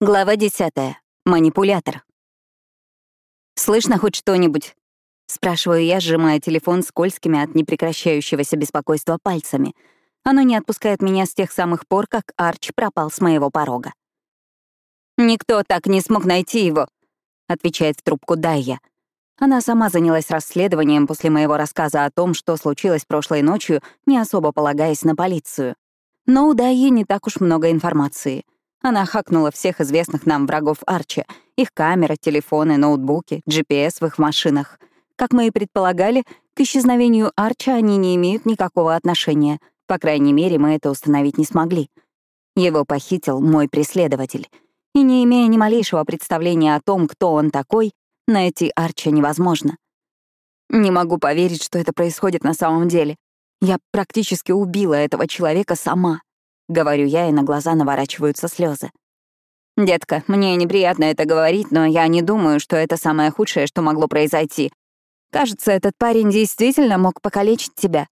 Глава 10. Манипулятор. «Слышно хоть что-нибудь?» — спрашиваю я, сжимая телефон скользкими от непрекращающегося беспокойства пальцами. Оно не отпускает меня с тех самых пор, как Арч пропал с моего порога. «Никто так не смог найти его», — отвечает в трубку Дайя. Она сама занялась расследованием после моего рассказа о том, что случилось прошлой ночью, не особо полагаясь на полицию. Но у Дайи не так уж много информации — она хакнула всех известных нам врагов Арчи, их камеры, телефоны, ноутбуки, GPS в их машинах. Как мы и предполагали, к исчезновению Арча они не имеют никакого отношения. По крайней мере, мы это установить не смогли. Его похитил мой преследователь. И не имея ни малейшего представления о том, кто он такой, найти Арча невозможно. Не могу поверить, что это происходит на самом деле. Я практически убила этого человека сама. — говорю я, и на глаза наворачиваются слезы. «Детка, мне неприятно это говорить, но я не думаю, что это самое худшее, что могло произойти. Кажется, этот парень действительно мог покалечить тебя.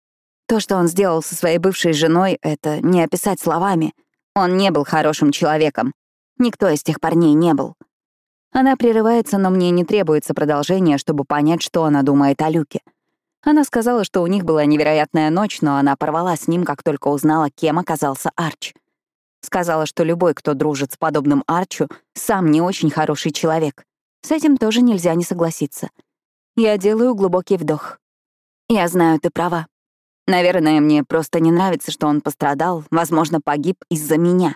То, что он сделал со своей бывшей женой, это не описать словами. Он не был хорошим человеком. Никто из тех парней не был». Она прерывается, но мне не требуется продолжения, чтобы понять, что она думает о Люке. Она сказала, что у них была невероятная ночь, но она порвала с ним, как только узнала, кем оказался Арч. Сказала, что любой, кто дружит с подобным Арчу, сам не очень хороший человек. С этим тоже нельзя не согласиться. Я делаю глубокий вдох. Я знаю, ты права. Наверное, мне просто не нравится, что он пострадал, возможно, погиб из-за меня.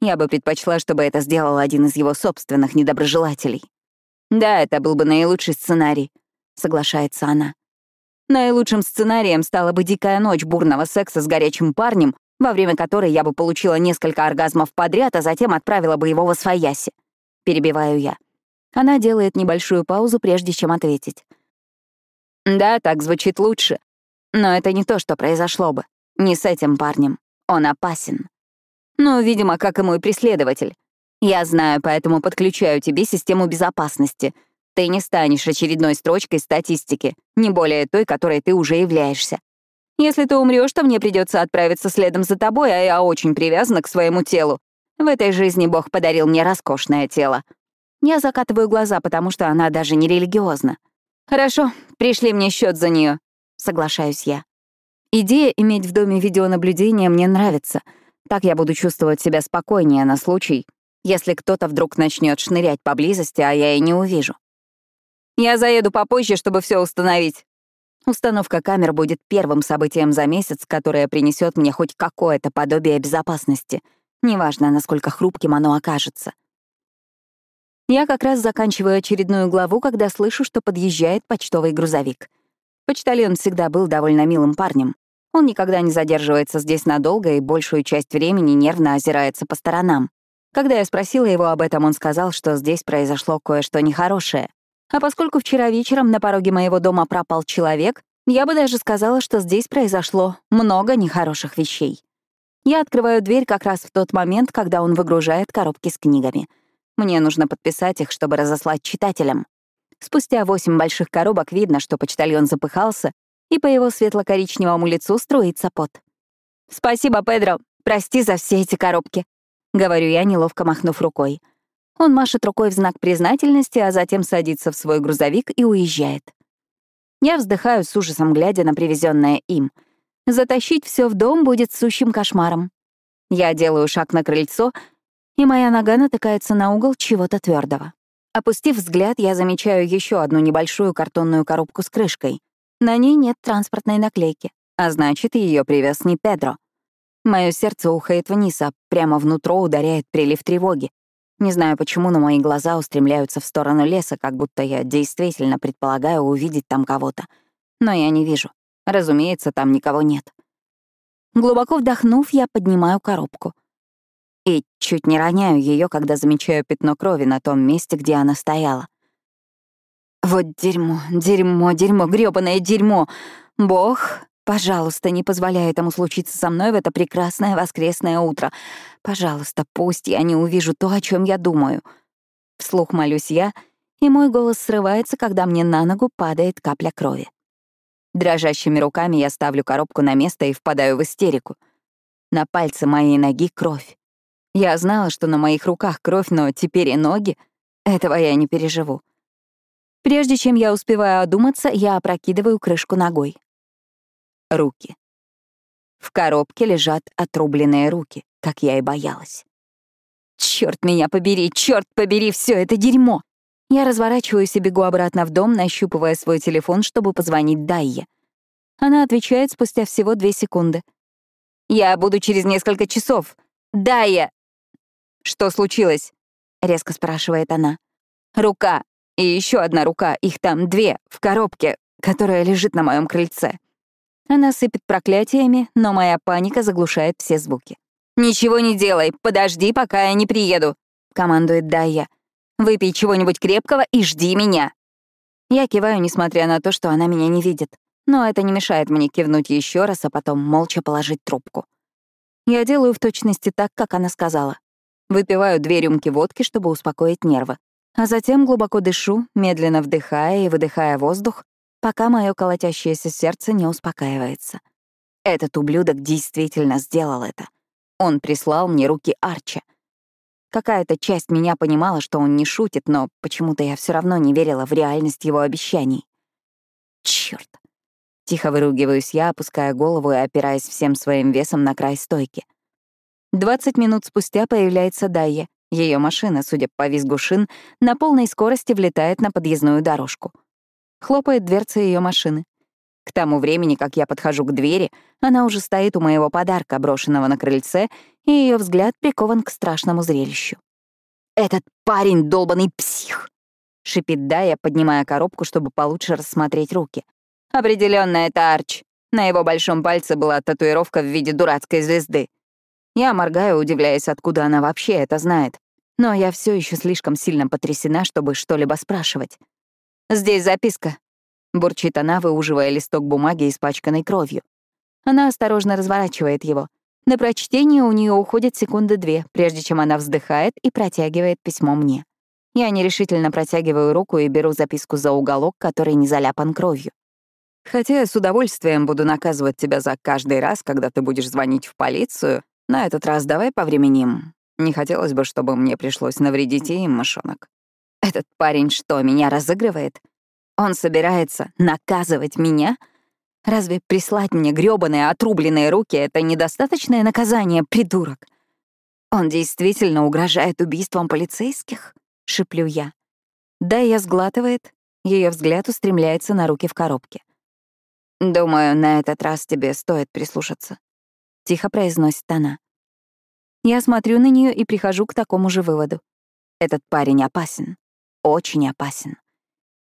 Я бы предпочла, чтобы это сделал один из его собственных недоброжелателей. Да, это был бы наилучший сценарий, соглашается она. Наилучшим сценарием стала бы дикая ночь бурного секса с горячим парнем, во время которой я бы получила несколько оргазмов подряд, а затем отправила бы его во свояси. Перебиваю я. Она делает небольшую паузу, прежде чем ответить. Да, так звучит лучше. Но это не то, что произошло бы. Не с этим парнем. Он опасен. Ну, видимо, как и мой преследователь. Я знаю, поэтому подключаю тебе систему безопасности — ты не станешь очередной строчкой статистики, не более той, которой ты уже являешься. Если ты умрешь, то мне придется отправиться следом за тобой, а я очень привязана к своему телу. В этой жизни Бог подарил мне роскошное тело. Я закатываю глаза, потому что она даже не религиозна. Хорошо, пришли мне счет за нее. Соглашаюсь я. Идея иметь в доме видеонаблюдение мне нравится. Так я буду чувствовать себя спокойнее на случай, если кто-то вдруг начнет шнырять поблизости, а я и не увижу. Я заеду попозже, чтобы все установить. Установка камер будет первым событием за месяц, которое принесет мне хоть какое-то подобие безопасности. Неважно, насколько хрупким оно окажется. Я как раз заканчиваю очередную главу, когда слышу, что подъезжает почтовый грузовик. Почтальон всегда был довольно милым парнем. Он никогда не задерживается здесь надолго и большую часть времени нервно озирается по сторонам. Когда я спросила его об этом, он сказал, что здесь произошло кое-что нехорошее. А поскольку вчера вечером на пороге моего дома пропал человек, я бы даже сказала, что здесь произошло много нехороших вещей. Я открываю дверь как раз в тот момент, когда он выгружает коробки с книгами. Мне нужно подписать их, чтобы разослать читателям. Спустя восемь больших коробок видно, что почтальон запыхался, и по его светло-коричневому лицу струится пот. «Спасибо, Педро. Прости за все эти коробки», — говорю я, неловко махнув рукой. Он машет рукой в знак признательности, а затем садится в свой грузовик и уезжает. Я вздыхаю с ужасом, глядя на привезенное им. Затащить все в дом будет сущим кошмаром. Я делаю шаг на крыльцо, и моя нога натыкается на угол чего-то твердого. Опустив взгляд, я замечаю еще одну небольшую картонную коробку с крышкой. На ней нет транспортной наклейки, а значит, ее привез не Педро. Мое сердце ухает вниз, а прямо внутрь ударяет прилив тревоги. Не знаю почему, но мои глаза устремляются в сторону леса, как будто я действительно предполагаю увидеть там кого-то. Но я не вижу. Разумеется, там никого нет. Глубоко вдохнув, я поднимаю коробку. И чуть не роняю ее, когда замечаю пятно крови на том месте, где она стояла. Вот дерьмо, дерьмо, дерьмо, грёбаное дерьмо. Бог, Пожалуйста, не позволяй этому случиться со мной в это прекрасное воскресное утро. Пожалуйста, пусть я не увижу то, о чем я думаю. Вслух молюсь я, и мой голос срывается, когда мне на ногу падает капля крови. Дрожащими руками я ставлю коробку на место и впадаю в истерику. На пальце моей ноги кровь. Я знала, что на моих руках кровь, но теперь и ноги. Этого я не переживу. Прежде чем я успеваю одуматься, я опрокидываю крышку ногой. Руки. В коробке лежат отрубленные руки, как я и боялась. Черт меня побери, черт побери, все это дерьмо! Я разворачиваюсь и бегу обратно в дом, нащупывая свой телефон, чтобы позвонить Дайе. Она отвечает спустя всего две секунды. «Я буду через несколько часов. Дайя!» «Что случилось?» — резко спрашивает она. «Рука. И еще одна рука. Их там две, в коробке, которая лежит на моем крыльце». Она сыпет проклятиями, но моя паника заглушает все звуки. «Ничего не делай, подожди, пока я не приеду», — командует Дайя. Выпей чего-нибудь крепкого и жди меня». Я киваю, несмотря на то, что она меня не видит. Но это не мешает мне кивнуть еще раз, а потом молча положить трубку. Я делаю в точности так, как она сказала. Выпиваю две рюмки водки, чтобы успокоить нервы. А затем глубоко дышу, медленно вдыхая и выдыхая воздух, пока мое колотящееся сердце не успокаивается. Этот ублюдок действительно сделал это. Он прислал мне руки Арча. Какая-то часть меня понимала, что он не шутит, но почему-то я все равно не верила в реальность его обещаний. Черт! Тихо выругиваюсь я, опуская голову и опираясь всем своим весом на край стойки. Двадцать минут спустя появляется Дайя. Ее машина, судя по визгу шин, на полной скорости влетает на подъездную дорожку. Хлопает дверца ее машины. К тому времени, как я подхожу к двери, она уже стоит у моего подарка, брошенного на крыльце, и ее взгляд прикован к страшному зрелищу. «Этот парень — долбанный псих!» — шипит Дая, поднимая коробку, чтобы получше рассмотреть руки. Определенно это Арч. На его большом пальце была татуировка в виде дурацкой звезды. Я моргаю, удивляясь, откуда она вообще это знает. Но я все еще слишком сильно потрясена, чтобы что-либо спрашивать. «Здесь записка», — бурчит она, выуживая листок бумаги, испачканной кровью. Она осторожно разворачивает его. На прочтение у нее уходит секунды две, прежде чем она вздыхает и протягивает письмо мне. Я нерешительно протягиваю руку и беру записку за уголок, который не заляпан кровью. Хотя я с удовольствием буду наказывать тебя за каждый раз, когда ты будешь звонить в полицию, на этот раз давай повременим. Не хотелось бы, чтобы мне пришлось навредить им, мышонок. Этот парень что, меня разыгрывает? Он собирается наказывать меня? Разве прислать мне грёбаные отрубленные руки — это недостаточное наказание, придурок? Он действительно угрожает убийством полицейских? Шиплю я. Да, я сглатывает, ее взгляд устремляется на руки в коробке. «Думаю, на этот раз тебе стоит прислушаться», — тихо произносит она. Я смотрю на нее и прихожу к такому же выводу. Этот парень опасен, очень опасен.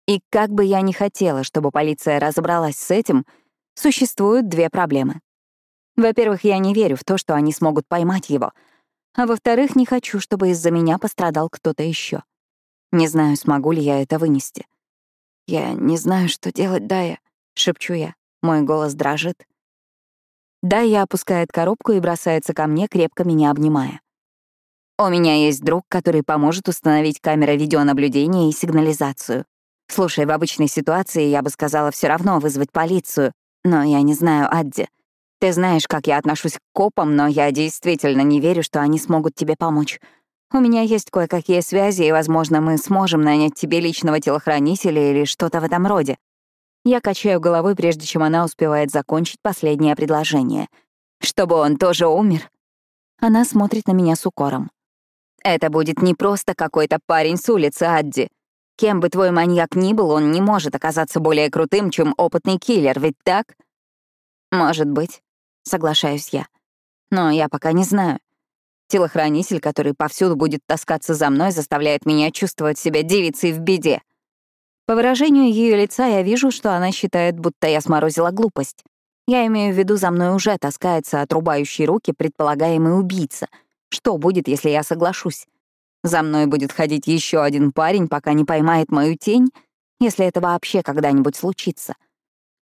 И как бы я ни хотела, чтобы полиция разобралась с этим, существуют две проблемы. Во-первых, я не верю в то, что они смогут поймать его. А во-вторых, не хочу, чтобы из-за меня пострадал кто-то еще. Не знаю, смогу ли я это вынести. «Я не знаю, что делать, Дая», — шепчу я. Мой голос дрожит. Дая опускает коробку и бросается ко мне, крепко меня обнимая. У меня есть друг, который поможет установить камеры видеонаблюдения и сигнализацию. Слушай, в обычной ситуации я бы сказала все равно вызвать полицию, но я не знаю, Адди. Ты знаешь, как я отношусь к копам, но я действительно не верю, что они смогут тебе помочь. У меня есть кое-какие связи, и, возможно, мы сможем нанять тебе личного телохранителя или что-то в этом роде. Я качаю головой, прежде чем она успевает закончить последнее предложение. Чтобы он тоже умер. Она смотрит на меня с укором. Это будет не просто какой-то парень с улицы, Адди. Кем бы твой маньяк ни был, он не может оказаться более крутым, чем опытный киллер, ведь так? Может быть, соглашаюсь я. Но я пока не знаю. Телохранитель, который повсюду будет таскаться за мной, заставляет меня чувствовать себя девицей в беде. По выражению ее лица я вижу, что она считает, будто я сморозила глупость. Я имею в виду, за мной уже таскается отрубающий руки предполагаемый убийца. Что будет, если я соглашусь? За мной будет ходить еще один парень, пока не поймает мою тень, если это вообще когда-нибудь случится.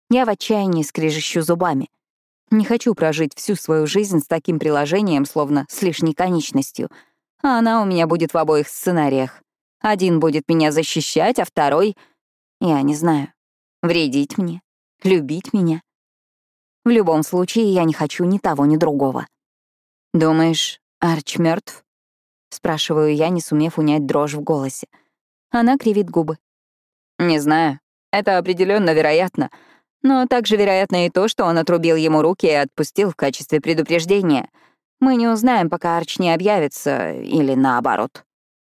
Я в отчаянии скрежещу зубами. Не хочу прожить всю свою жизнь с таким приложением, словно с лишней конечностью. А она у меня будет в обоих сценариях. Один будет меня защищать, а второй... Я не знаю. Вредить мне, любить меня. В любом случае, я не хочу ни того, ни другого. Думаешь, Арч мертв? спрашиваю я, не сумев унять дрожь в голосе. Она кривит губы. Не знаю. Это определенно вероятно. Но также вероятно и то, что он отрубил ему руки и отпустил в качестве предупреждения. Мы не узнаем, пока Арч не объявится, или наоборот.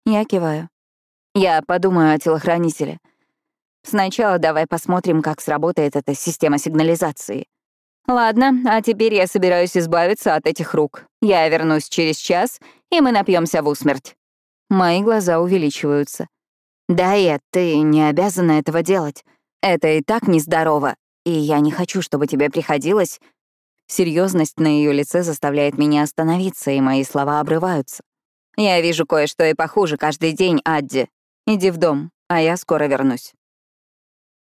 Я киваю. Я подумаю о телохранителе. Сначала давай посмотрим, как сработает эта система сигнализации. Ладно, а теперь я собираюсь избавиться от этих рук. Я вернусь через час, и мы напьемся в усмерть. Мои глаза увеличиваются. Да, Эд, ты не обязана этого делать. Это и так нездорово, и я не хочу, чтобы тебе приходилось... Серьезность на ее лице заставляет меня остановиться, и мои слова обрываются. Я вижу кое-что и похуже каждый день, Адди. Иди в дом, а я скоро вернусь.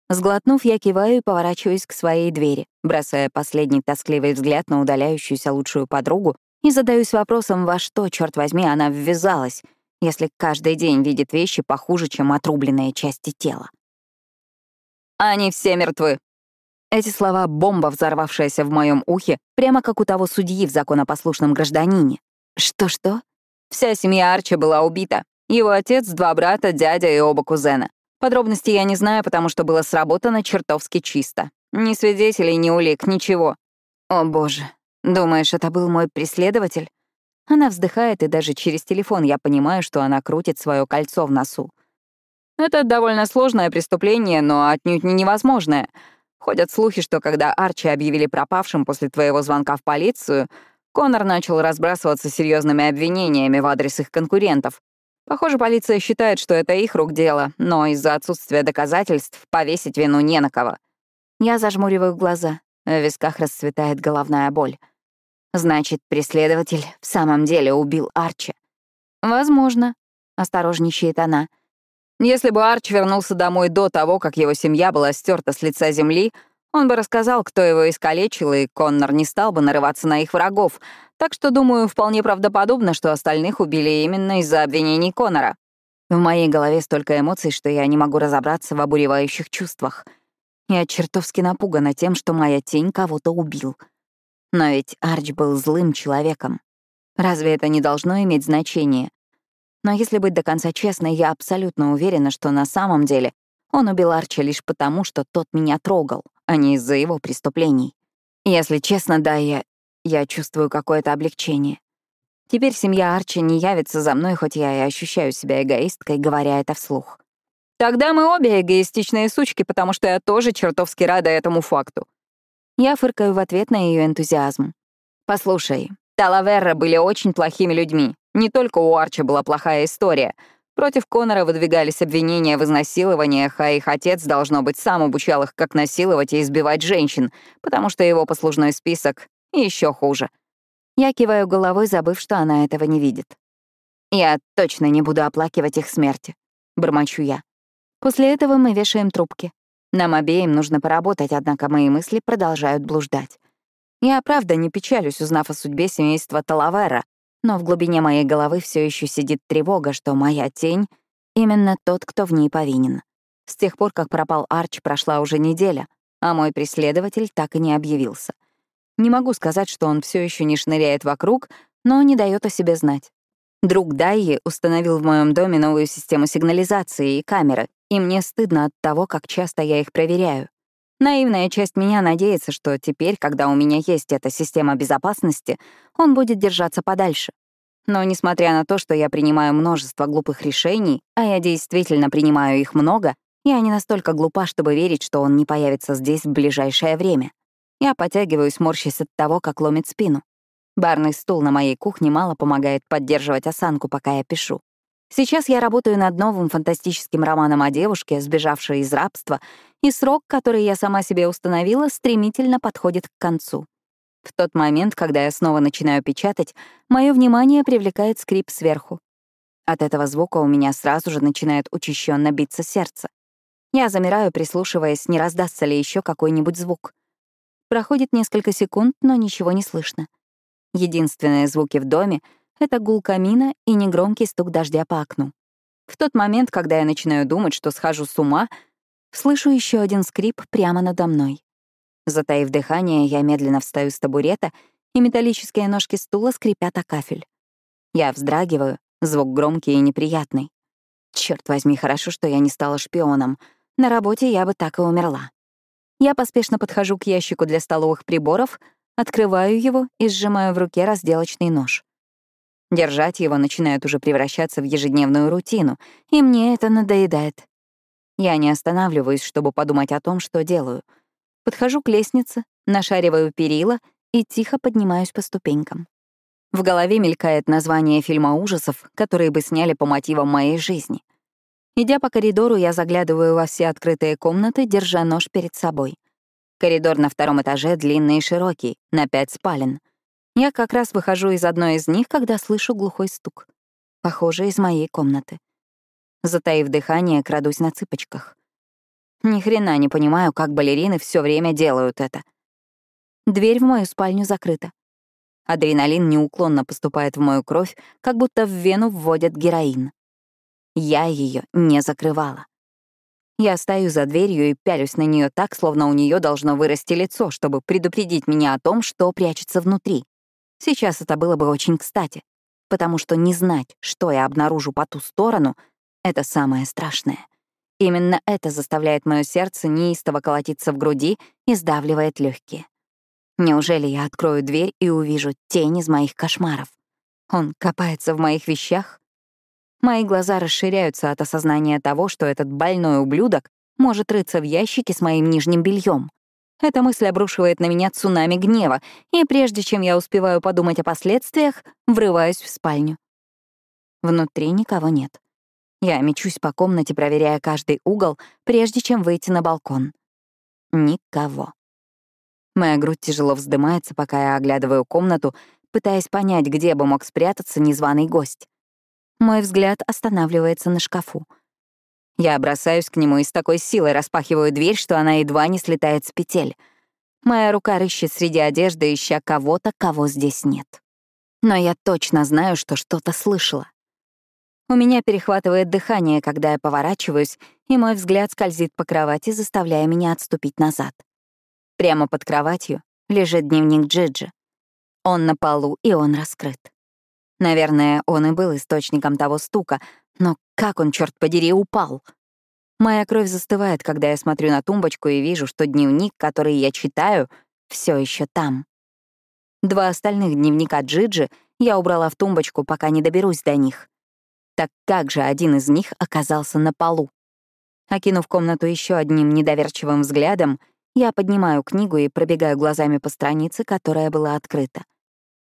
Сглотнув, я киваю и поворачиваюсь к своей двери, бросая последний тоскливый взгляд на удаляющуюся лучшую подругу и задаюсь вопросом, во что, черт возьми, она ввязалась, если каждый день видит вещи похуже, чем отрубленные части тела. «Они все мертвы», эти слова — бомба, взорвавшаяся в моем ухе, прямо как у того судьи в законопослушном гражданине. Что-что? Вся семья Арчи была убита. Его отец, два брата, дядя и оба кузена. Подробностей я не знаю, потому что было сработано чертовски чисто. Ни свидетелей, ни улик, ничего. О, боже. Думаешь, это был мой преследователь? Она вздыхает, и даже через телефон я понимаю, что она крутит свое кольцо в носу. Это довольно сложное преступление, но отнюдь не невозможное — Ходят слухи, что когда Арчи объявили пропавшим после твоего звонка в полицию, Конор начал разбрасываться серьезными обвинениями в адрес их конкурентов. Похоже, полиция считает, что это их рук дело, но из-за отсутствия доказательств повесить вину не на кого. Я зажмуриваю глаза. В висках расцветает головная боль. Значит, преследователь в самом деле убил Арчи. Возможно, осторожничает она. Если бы Арч вернулся домой до того, как его семья была стерта с лица земли, он бы рассказал, кто его искалечил, и Коннор не стал бы нарываться на их врагов. Так что, думаю, вполне правдоподобно, что остальных убили именно из-за обвинений Коннора. В моей голове столько эмоций, что я не могу разобраться в обуревающих чувствах. Я чертовски напугана тем, что моя тень кого-то убил. Но ведь Арч был злым человеком. Разве это не должно иметь значение? Но если быть до конца честной, я абсолютно уверена, что на самом деле он убил Арчи лишь потому, что тот меня трогал, а не из-за его преступлений. Если честно, да, я, я чувствую какое-то облегчение. Теперь семья Арчи не явится за мной, хоть я и ощущаю себя эгоисткой, говоря это вслух. Тогда мы обе эгоистичные сучки, потому что я тоже чертовски рада этому факту. Я фыркаю в ответ на ее энтузиазм. Послушай, Талаверра были очень плохими людьми. Не только у Арчи была плохая история. Против Конора выдвигались обвинения в изнасилованиях, а их отец, должно быть, сам обучал их, как насиловать и избивать женщин, потому что его послужной список еще хуже. Я киваю головой, забыв, что она этого не видит. «Я точно не буду оплакивать их смерти», — бормочу я. После этого мы вешаем трубки. Нам обеим нужно поработать, однако мои мысли продолжают блуждать. Я правда не печалюсь, узнав о судьбе семейства Талавера, но в глубине моей головы все еще сидит тревога, что моя тень — именно тот, кто в ней повинен. С тех пор, как пропал Арч, прошла уже неделя, а мой преследователь так и не объявился. Не могу сказать, что он все еще не шныряет вокруг, но не дает о себе знать. Друг Дайи установил в моем доме новую систему сигнализации и камеры, и мне стыдно от того, как часто я их проверяю. Наивная часть меня надеется, что теперь, когда у меня есть эта система безопасности, он будет держаться подальше. Но несмотря на то, что я принимаю множество глупых решений, а я действительно принимаю их много, я не настолько глупа, чтобы верить, что он не появится здесь в ближайшее время. Я потягиваюсь, морщась от того, как ломит спину. Барный стул на моей кухне мало помогает поддерживать осанку, пока я пишу. Сейчас я работаю над новым фантастическим романом о девушке, сбежавшей из рабства, и срок, который я сама себе установила, стремительно подходит к концу. В тот момент, когда я снова начинаю печатать, мое внимание привлекает скрип сверху. От этого звука у меня сразу же начинает учащенно биться сердце. Я замираю, прислушиваясь, не раздастся ли еще какой-нибудь звук. Проходит несколько секунд, но ничего не слышно. Единственные звуки в доме это гул камина и негромкий стук дождя по окну. В тот момент, когда я начинаю думать, что схожу с ума, слышу еще один скрип прямо надо мной. Затаив дыхание, я медленно встаю с табурета, и металлические ножки стула скрипят о кафель. Я вздрагиваю, звук громкий и неприятный. Черт возьми, хорошо, что я не стала шпионом. На работе я бы так и умерла. Я поспешно подхожу к ящику для столовых приборов, открываю его и сжимаю в руке разделочный нож. Держать его начинает уже превращаться в ежедневную рутину, и мне это надоедает. Я не останавливаюсь, чтобы подумать о том, что делаю. Подхожу к лестнице, нашариваю перила и тихо поднимаюсь по ступенькам. В голове мелькает название фильма ужасов, которые бы сняли по мотивам моей жизни. Идя по коридору, я заглядываю во все открытые комнаты, держа нож перед собой. Коридор на втором этаже длинный и широкий, на пять спален. Я как раз выхожу из одной из них, когда слышу глухой стук. Похоже, из моей комнаты. Затаив дыхание, крадусь на цыпочках. Ни хрена не понимаю, как балерины все время делают это. Дверь в мою спальню закрыта. Адреналин неуклонно поступает в мою кровь, как будто в вену вводят героин. Я ее не закрывала. Я стою за дверью и пялюсь на нее так, словно у нее должно вырасти лицо, чтобы предупредить меня о том, что прячется внутри. Сейчас это было бы очень кстати, потому что не знать, что я обнаружу по ту сторону, — это самое страшное. Именно это заставляет мое сердце неистово колотиться в груди и сдавливает легкие. Неужели я открою дверь и увижу тень из моих кошмаров? Он копается в моих вещах? Мои глаза расширяются от осознания того, что этот больной ублюдок может рыться в ящике с моим нижним бельем. Эта мысль обрушивает на меня цунами гнева, и прежде чем я успеваю подумать о последствиях, врываюсь в спальню. Внутри никого нет. Я мечусь по комнате, проверяя каждый угол, прежде чем выйти на балкон. Никого. Моя грудь тяжело вздымается, пока я оглядываю комнату, пытаясь понять, где бы мог спрятаться незваный гость. Мой взгляд останавливается на шкафу. Я бросаюсь к нему и с такой силой распахиваю дверь, что она едва не слетает с петель. Моя рука рыщет среди одежды, ища кого-то, кого здесь нет. Но я точно знаю, что что-то слышала. У меня перехватывает дыхание, когда я поворачиваюсь, и мой взгляд скользит по кровати, заставляя меня отступить назад. Прямо под кроватью лежит дневник Джиджи. Он на полу, и он раскрыт. Наверное, он и был источником того стука, но как он, черт подери, упал? Моя кровь застывает, когда я смотрю на тумбочку и вижу, что дневник, который я читаю, все еще там. Два остальных дневника Джиджи я убрала в тумбочку, пока не доберусь до них. Так как же один из них оказался на полу? Окинув комнату еще одним недоверчивым взглядом, я поднимаю книгу и пробегаю глазами по странице, которая была открыта.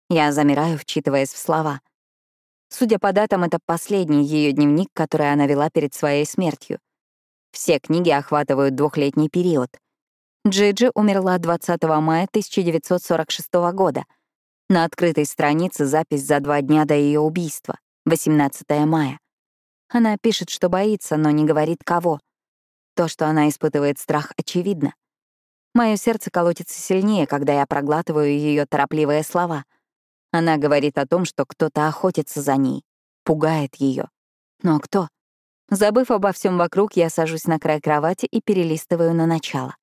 Я замираю, вчитываясь в слова. Судя по датам, это последний ее дневник, который она вела перед своей смертью. Все книги охватывают двухлетний период. Джиджи умерла 20 мая 1946 года. На открытой странице запись за два дня до ее убийства, 18 мая. Она пишет, что боится, но не говорит кого. То, что она испытывает страх, очевидно. Мое сердце колотится сильнее, когда я проглатываю ее торопливые слова. Она говорит о том, что кто-то охотится за ней, пугает ее. Но кто? Забыв обо всем вокруг, я сажусь на край кровати и перелистываю на начало.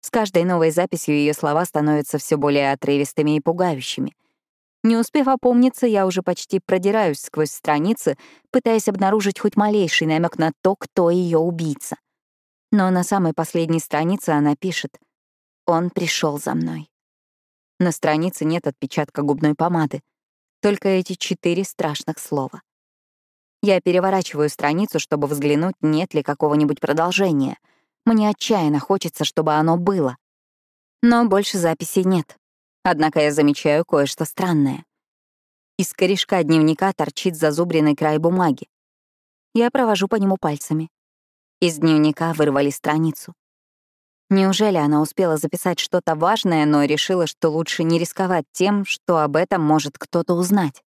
С каждой новой записью ее слова становятся все более отрывистыми и пугающими. Не успев опомниться, я уже почти продираюсь сквозь страницы, пытаясь обнаружить хоть малейший намек на то, кто ее убийца. Но на самой последней странице она пишет «Он пришел за мной». На странице нет отпечатка губной помады, только эти четыре страшных слова. Я переворачиваю страницу, чтобы взглянуть, нет ли какого-нибудь продолжения. Мне отчаянно хочется, чтобы оно было. Но больше записей нет. Однако я замечаю кое-что странное. Из корешка дневника торчит зазубренный край бумаги. Я провожу по нему пальцами. Из дневника вырвали страницу. Неужели она успела записать что-то важное, но решила, что лучше не рисковать тем, что об этом может кто-то узнать?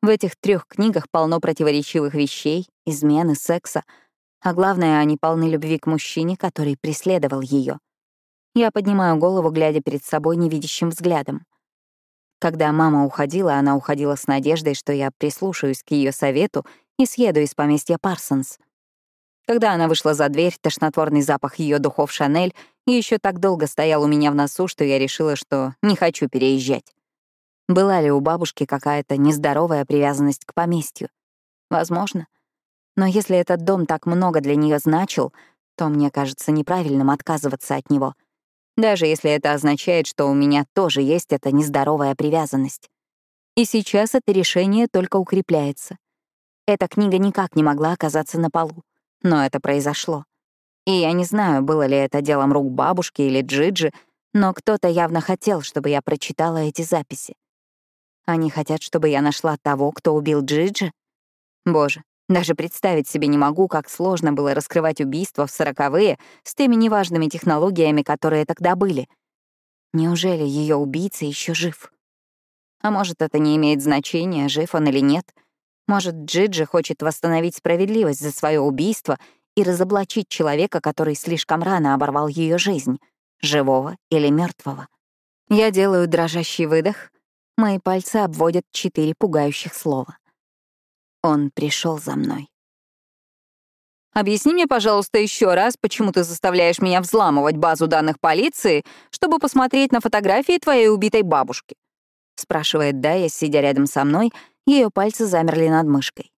В этих трех книгах полно противоречивых вещей, измены, секса, а главное, они полны любви к мужчине, который преследовал ее. Я поднимаю голову, глядя перед собой невидящим взглядом. Когда мама уходила, она уходила с надеждой, что я прислушаюсь к ее совету и съеду из поместья Парсонс — когда она вышла за дверь, тошнотворный запах ее духов Шанель еще так долго стоял у меня в носу, что я решила, что не хочу переезжать. Была ли у бабушки какая-то нездоровая привязанность к поместью? Возможно. Но если этот дом так много для нее значил, то мне кажется неправильным отказываться от него. Даже если это означает, что у меня тоже есть эта нездоровая привязанность. И сейчас это решение только укрепляется. Эта книга никак не могла оказаться на полу. Но это произошло. И я не знаю, было ли это делом рук бабушки или Джиджи, но кто-то явно хотел, чтобы я прочитала эти записи. Они хотят, чтобы я нашла того, кто убил Джиджи? Боже, даже представить себе не могу, как сложно было раскрывать убийства в сороковые с теми неважными технологиями, которые тогда были. Неужели ее убийца еще жив? А может, это не имеет значения, жив он или нет? Может, Джиджи хочет восстановить справедливость за свое убийство и разоблачить человека, который слишком рано оборвал ее жизнь, живого или мертвого. Я делаю дрожащий выдох, мои пальцы обводят четыре пугающих слова — он пришел за мной. Объясни мне, пожалуйста, еще раз, почему ты заставляешь меня взламывать базу данных полиции, чтобы посмотреть на фотографии твоей убитой бабушки? спрашивает Дая, сидя рядом со мной, ее пальцы замерли над мышкой.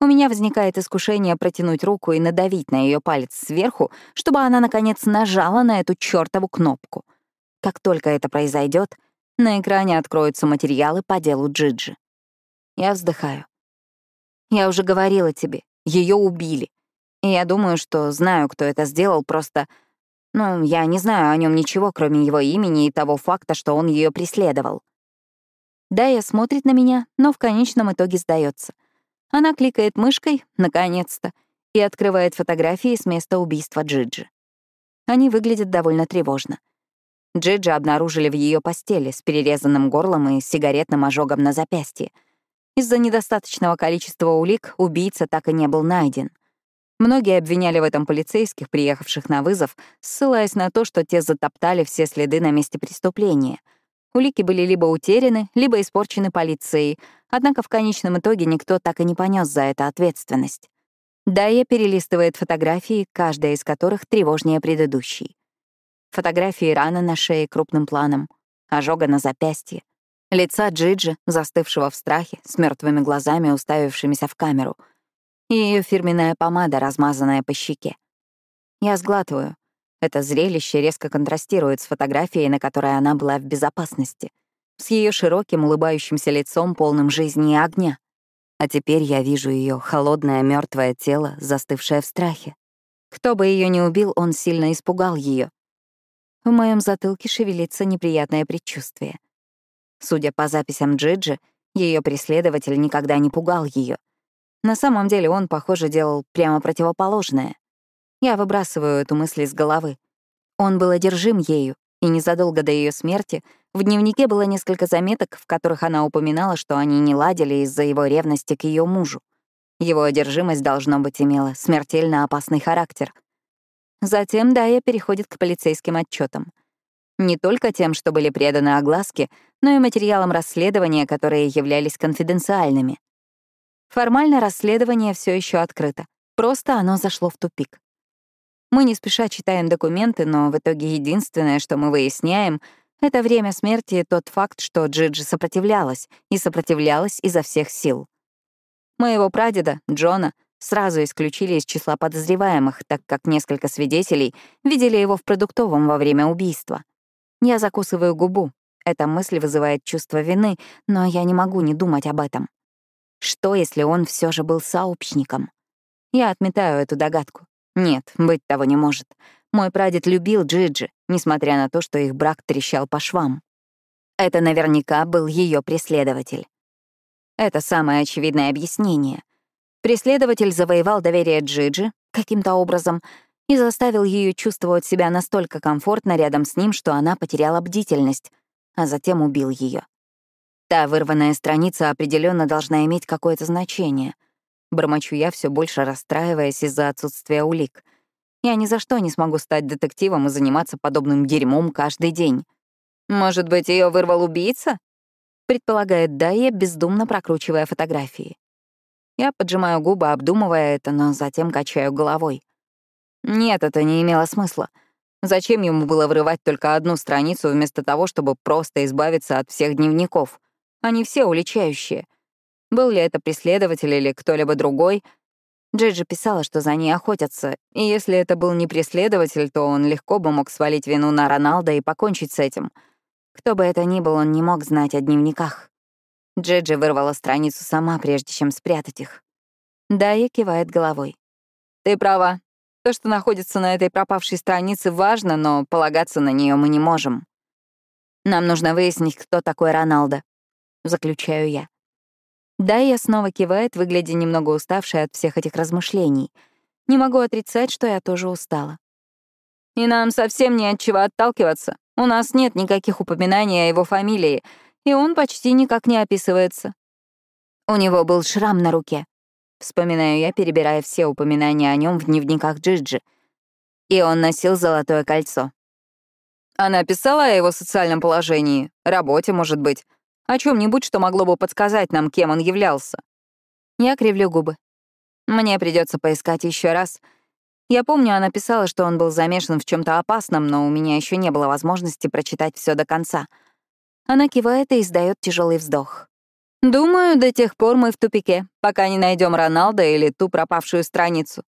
У меня возникает искушение протянуть руку и надавить на ее палец сверху, чтобы она, наконец, нажала на эту чертову кнопку. Как только это произойдет, на экране откроются материалы по делу Джиджи. Я вздыхаю. Я уже говорила тебе, ее убили. И я думаю, что знаю, кто это сделал, просто... Ну, я не знаю о нем ничего, кроме его имени и того факта, что он ее преследовал. Дая смотрит на меня, но в конечном итоге сдается. Она кликает мышкой, наконец-то, и открывает фотографии с места убийства Джиджи. Они выглядят довольно тревожно. Джиджи обнаружили в ее постели с перерезанным горлом и сигаретным ожогом на запястье — из-за недостаточного количества улик убийца так и не был найден. Многие обвиняли в этом полицейских, приехавших на вызов, ссылаясь на то, что те затоптали все следы на месте преступления. Улики были либо утеряны, либо испорчены полицией, однако в конечном итоге никто так и не понес за это ответственность. Дайя перелистывает фотографии, каждая из которых тревожнее предыдущей. Фотографии раны на шее крупным планом, ожога на запястье, лица Джиджи, застывшего в страхе, с мертвыми глазами, уставившимися в камеру, и ее фирменная помада, размазанная по щеке. Я сглатываю. Это зрелище резко контрастирует с фотографией, на которой она была в безопасности, с ее широким улыбающимся лицом, полным жизни и огня. А теперь я вижу ее холодное мертвое тело, застывшее в страхе. Кто бы ее не убил, он сильно испугал ее. В моем затылке шевелится неприятное предчувствие. Судя по записям Джиджи, ее преследователь никогда не пугал ее. На самом деле он, похоже, делал прямо противоположное. Я выбрасываю эту мысль из головы. Он был одержим ею, и незадолго до ее смерти в дневнике было несколько заметок, в которых она упоминала, что они не ладили из-за его ревности к ее мужу. Его одержимость, должно быть, имела смертельно опасный характер. Затем Дая переходит к полицейским отчетам. Не только тем, что были преданы огласке, но и материалам расследования, которые являлись конфиденциальными. Формально расследование все еще открыто, просто оно зашло в тупик. Мы не спеша читаем документы, но в итоге единственное, что мы выясняем, это время смерти и тот факт, что Джиджи сопротивлялась, и сопротивлялась изо всех сил. Моего прадеда, Джона, сразу исключили из числа подозреваемых, так как несколько свидетелей видели его в продуктовом во время убийства. Я закусываю губу. Эта мысль вызывает чувство вины, но я не могу не думать об этом. Что, если он все же был сообщником? Я отметаю эту догадку. Нет, быть того не может. Мой прадед любил Джиджи, несмотря на то, что их брак трещал по швам. Это наверняка был ее преследователь. Это самое очевидное объяснение. Преследователь завоевал доверие Джиджи каким-то образом, и заставил ее чувствовать себя настолько комфортно рядом с ним, что она потеряла бдительность, а затем убил ее. Та вырванная страница определенно должна иметь какое-то значение. Бормочу я, все больше расстраиваясь из-за отсутствия улик. Я ни за что не смогу стать детективом и заниматься подобным дерьмом каждый день. Может быть, ее вырвал убийца? Предполагает Дайя, бездумно прокручивая фотографии. Я поджимаю губы, обдумывая это, но затем качаю головой. Нет, это не имело смысла. Зачем ему было врывать только одну страницу вместо того, чтобы просто избавиться от всех дневников? Они все уличающие. Был ли это преследователь или кто-либо другой? Джеджи писала, что за ней охотятся, и если это был не преследователь, то он легко бы мог свалить вину на Роналда и покончить с этим. Кто бы это ни был, он не мог знать о дневниках. Джеджи вырвала страницу сама, прежде чем спрятать их. Дайя кивает головой. «Ты права. То, что находится на этой пропавшей странице, важно, но полагаться на нее мы не можем. Нам нужно выяснить, кто такой Роналдо», — заключаю я. Дайя снова кивает, выглядя немного уставшей от всех этих размышлений. Не могу отрицать, что я тоже устала. «И нам совсем не от чего отталкиваться. У нас нет никаких упоминаний о его фамилии, и он почти никак не описывается. У него был шрам на руке. Вспоминаю я, перебирая все упоминания о нем в дневниках Джиджи. И он носил золотое кольцо. Она писала о его социальном положении, работе, может быть, о чем нибудь что могло бы подсказать нам, кем он являлся. Я кривлю губы. Мне придется поискать еще раз. Я помню, она писала, что он был замешан в чем то опасном, но у меня еще не было возможности прочитать все до конца — она кивает и издает тяжелый вздох. Думаю, до тех пор мы в тупике, пока не найдем Роналда или ту пропавшую страницу.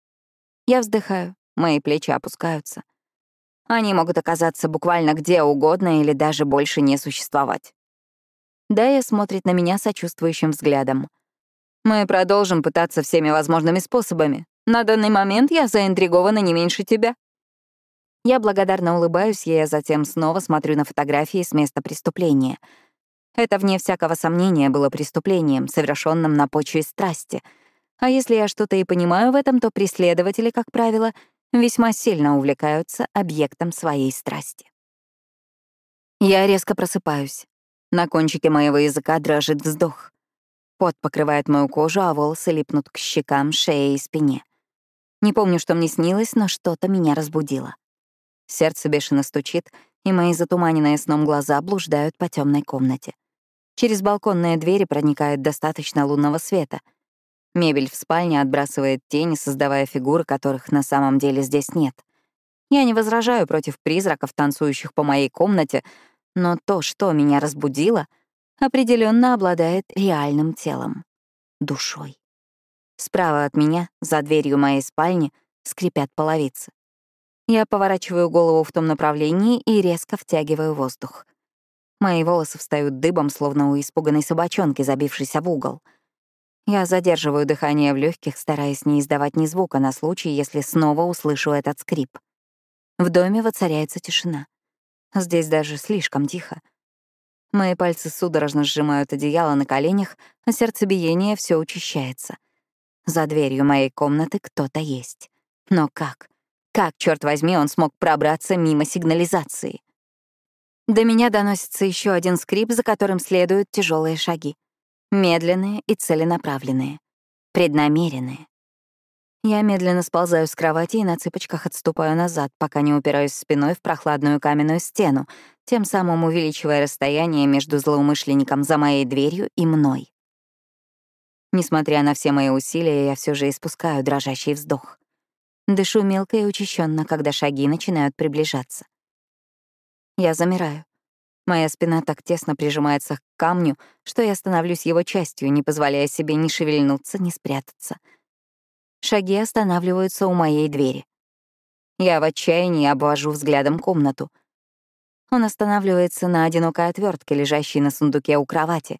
Я вздыхаю, мои плечи опускаются. Они могут оказаться буквально где угодно или даже больше не существовать. Дая смотрит на меня сочувствующим взглядом. Мы продолжим пытаться всеми возможными способами. На данный момент я заинтригована не меньше тебя. Я благодарно улыбаюсь ей, а затем снова смотрю на фотографии с места преступления. Это, вне всякого сомнения, было преступлением, совершенным на почве страсти. А если я что-то и понимаю в этом, то преследователи, как правило, весьма сильно увлекаются объектом своей страсти. Я резко просыпаюсь. На кончике моего языка дрожит вздох. Пот покрывает мою кожу, а волосы липнут к щекам, шее и спине. Не помню, что мне снилось, но что-то меня разбудило. Сердце бешено стучит, и мои затуманенные сном глаза блуждают по темной комнате. Через балконные двери проникает достаточно лунного света. Мебель в спальне отбрасывает тени, создавая фигуры, которых на самом деле здесь нет. Я не возражаю против призраков, танцующих по моей комнате, но то, что меня разбудило, определенно обладает реальным телом — душой. Справа от меня, за дверью моей спальни, скрипят половицы. Я поворачиваю голову в том направлении и резко втягиваю воздух. Мои волосы встают дыбом, словно у испуганной собачонки, забившейся в угол. Я задерживаю дыхание в легких, стараясь не издавать ни звука на случай, если снова услышу этот скрип. В доме воцаряется тишина. Здесь даже слишком тихо. Мои пальцы судорожно сжимают одеяло на коленях, а сердцебиение все учащается. За дверью моей комнаты кто-то есть. Но как? Как, черт возьми, он смог пробраться мимо сигнализации? До меня доносится еще один скрип, за которым следуют тяжелые шаги. Медленные и целенаправленные. Преднамеренные. Я медленно сползаю с кровати и на цыпочках отступаю назад, пока не упираюсь спиной в прохладную каменную стену, тем самым увеличивая расстояние между злоумышленником за моей дверью и мной. Несмотря на все мои усилия, я все же испускаю дрожащий вздох. Дышу мелко и учащенно, когда шаги начинают приближаться. Я замираю. Моя спина так тесно прижимается к камню, что я становлюсь его частью, не позволяя себе ни шевельнуться, ни спрятаться. Шаги останавливаются у моей двери. Я в отчаянии обвожу взглядом комнату. Он останавливается на одинокой отвертке, лежащей на сундуке у кровати.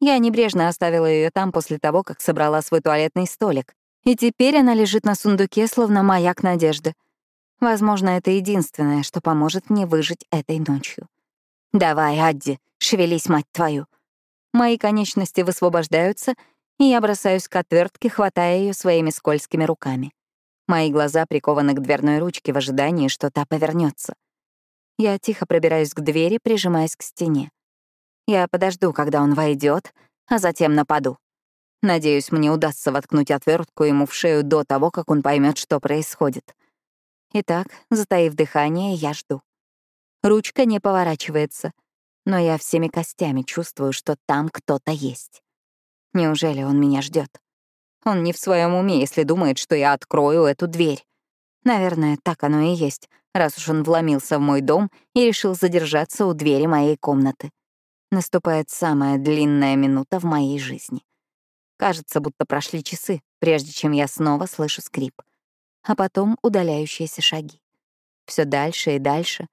Я небрежно оставила ее там после того, как собрала свой туалетный столик. И теперь она лежит на сундуке, словно маяк надежды. Возможно, это единственное, что поможет мне выжить этой ночью. «Давай, Адди, шевелись, мать твою!» Мои конечности высвобождаются, и я бросаюсь к отвертке, хватая ее своими скользкими руками. Мои глаза прикованы к дверной ручке в ожидании, что та повернется. Я тихо пробираюсь к двери, прижимаясь к стене. Я подожду, когда он войдет, а затем нападу. Надеюсь, мне удастся воткнуть отвертку ему в шею до того, как он поймет, что происходит. Итак, затаив дыхание, я жду. Ручка не поворачивается, но я всеми костями чувствую, что там кто-то есть. Неужели он меня ждет? Он не в своем уме, если думает, что я открою эту дверь. Наверное, так оно и есть, раз уж он вломился в мой дом и решил задержаться у двери моей комнаты. Наступает самая длинная минута в моей жизни. Кажется, будто прошли часы, прежде чем я снова слышу скрип. А потом удаляющиеся шаги. Все дальше и дальше.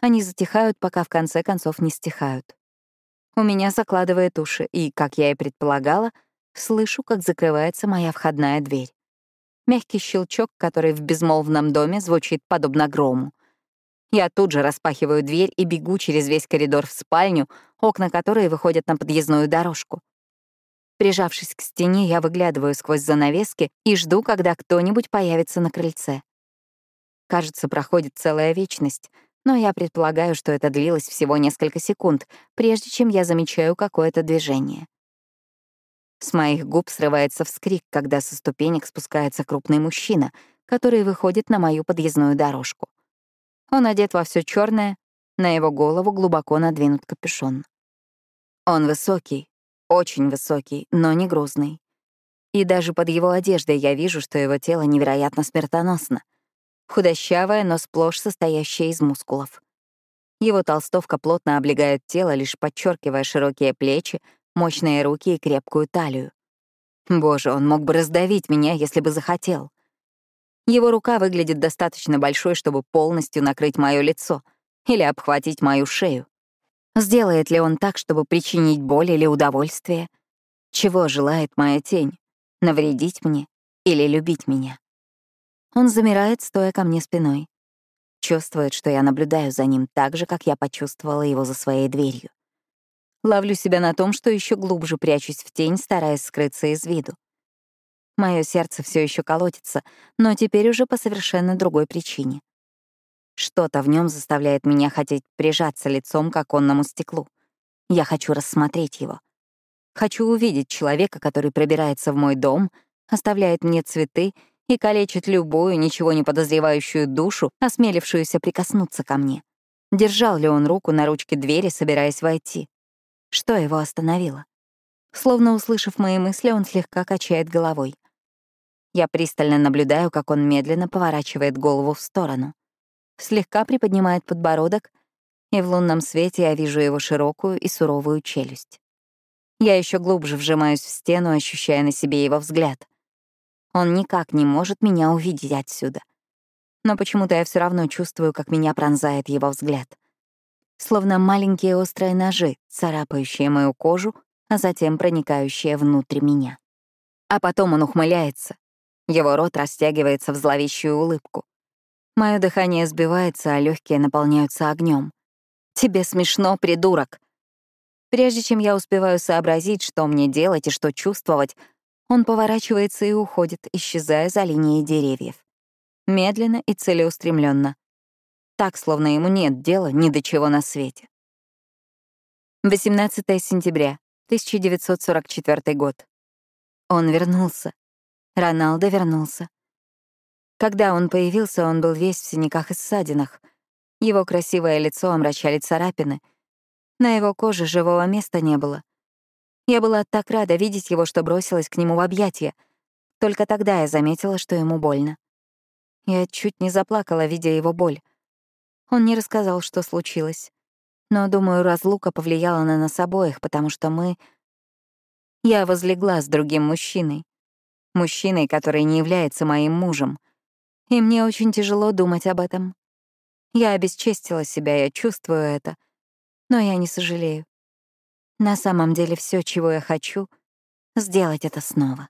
Они затихают, пока в конце концов не стихают. У меня закладывает уши, и, как я и предполагала, слышу, как закрывается моя входная дверь. Мягкий щелчок, который в безмолвном доме звучит подобно грому. Я тут же распахиваю дверь и бегу через весь коридор в спальню, окна которой выходят на подъездную дорожку. Прижавшись к стене, я выглядываю сквозь занавески и жду, когда кто-нибудь появится на крыльце. Кажется, проходит целая вечность, но я предполагаю, что это длилось всего несколько секунд, прежде чем я замечаю какое-то движение. С моих губ срывается вскрик, когда со ступенек спускается крупный мужчина, который выходит на мою подъездную дорожку. Он одет во все черное, на его голову глубоко надвинут капюшон. Он высокий, очень высокий, но не грузный. И даже под его одеждой я вижу, что его тело невероятно смертоносно. Худощавое, но сплошь состоящее из мускулов. Его толстовка плотно облегает тело, лишь подчеркивая широкие плечи, мощные руки и крепкую талию. Боже, он мог бы раздавить меня, если бы захотел. Его рука выглядит достаточно большой, чтобы полностью накрыть мое лицо или обхватить мою шею. Сделает ли он так, чтобы причинить боль или удовольствие? Чего желает моя тень? Навредить мне или любить меня? Он замирает, стоя ко мне спиной. Чувствует, что я наблюдаю за ним так же, как я почувствовала его за своей дверью. Ловлю себя на том, что еще глубже прячусь в тень, стараясь скрыться из виду. Мое сердце все еще колотится, но теперь уже по совершенно другой причине. Что-то в нем заставляет меня хотеть прижаться лицом к оконному стеклу. Я хочу рассмотреть его. Хочу увидеть человека, который пробирается в мой дом, оставляет мне цветы и калечит любую, ничего не подозревающую душу, осмелившуюся прикоснуться ко мне. Держал ли он руку на ручке двери, собираясь войти? Что его остановило? Словно услышав мои мысли, он слегка качает головой. Я пристально наблюдаю, как он медленно поворачивает голову в сторону. Слегка приподнимает подбородок, и в лунном свете я вижу его широкую и суровую челюсть. Я еще глубже вжимаюсь в стену, ощущая на себе его взгляд. Он никак не может меня увидеть отсюда. Но почему-то я все равно чувствую, как меня пронзает его взгляд словно маленькие острые ножи, царапающие мою кожу, а затем проникающие внутрь меня. А потом он ухмыляется. Его рот растягивается в зловещую улыбку. Мое дыхание сбивается, а легкие наполняются огнем. «Тебе смешно, придурок!» Прежде чем я успеваю сообразить, что мне делать и что чувствовать, он поворачивается и уходит, исчезая за линией деревьев. Медленно и целеустремленно, так, словно ему нет дела ни до чего на свете. 18 сентября, 1944 год. Он вернулся. Роналдо вернулся. Когда он появился, он был весь в синяках и ссадинах. Его красивое лицо омрачали царапины. На его коже живого места не было. Я была так рада видеть его, что бросилась к нему в объятия. Только тогда я заметила, что ему больно. Я чуть не заплакала, видя его боль. Он не рассказал, что случилось. Но, думаю, разлука повлияла на нас обоих, потому что мы... Я возлегла с другим мужчиной. Мужчиной, который не является моим мужем. И мне очень тяжело думать об этом. Я обесчестила себя, я чувствую это. Но я не сожалею. На самом деле все, чего я хочу — сделать это снова.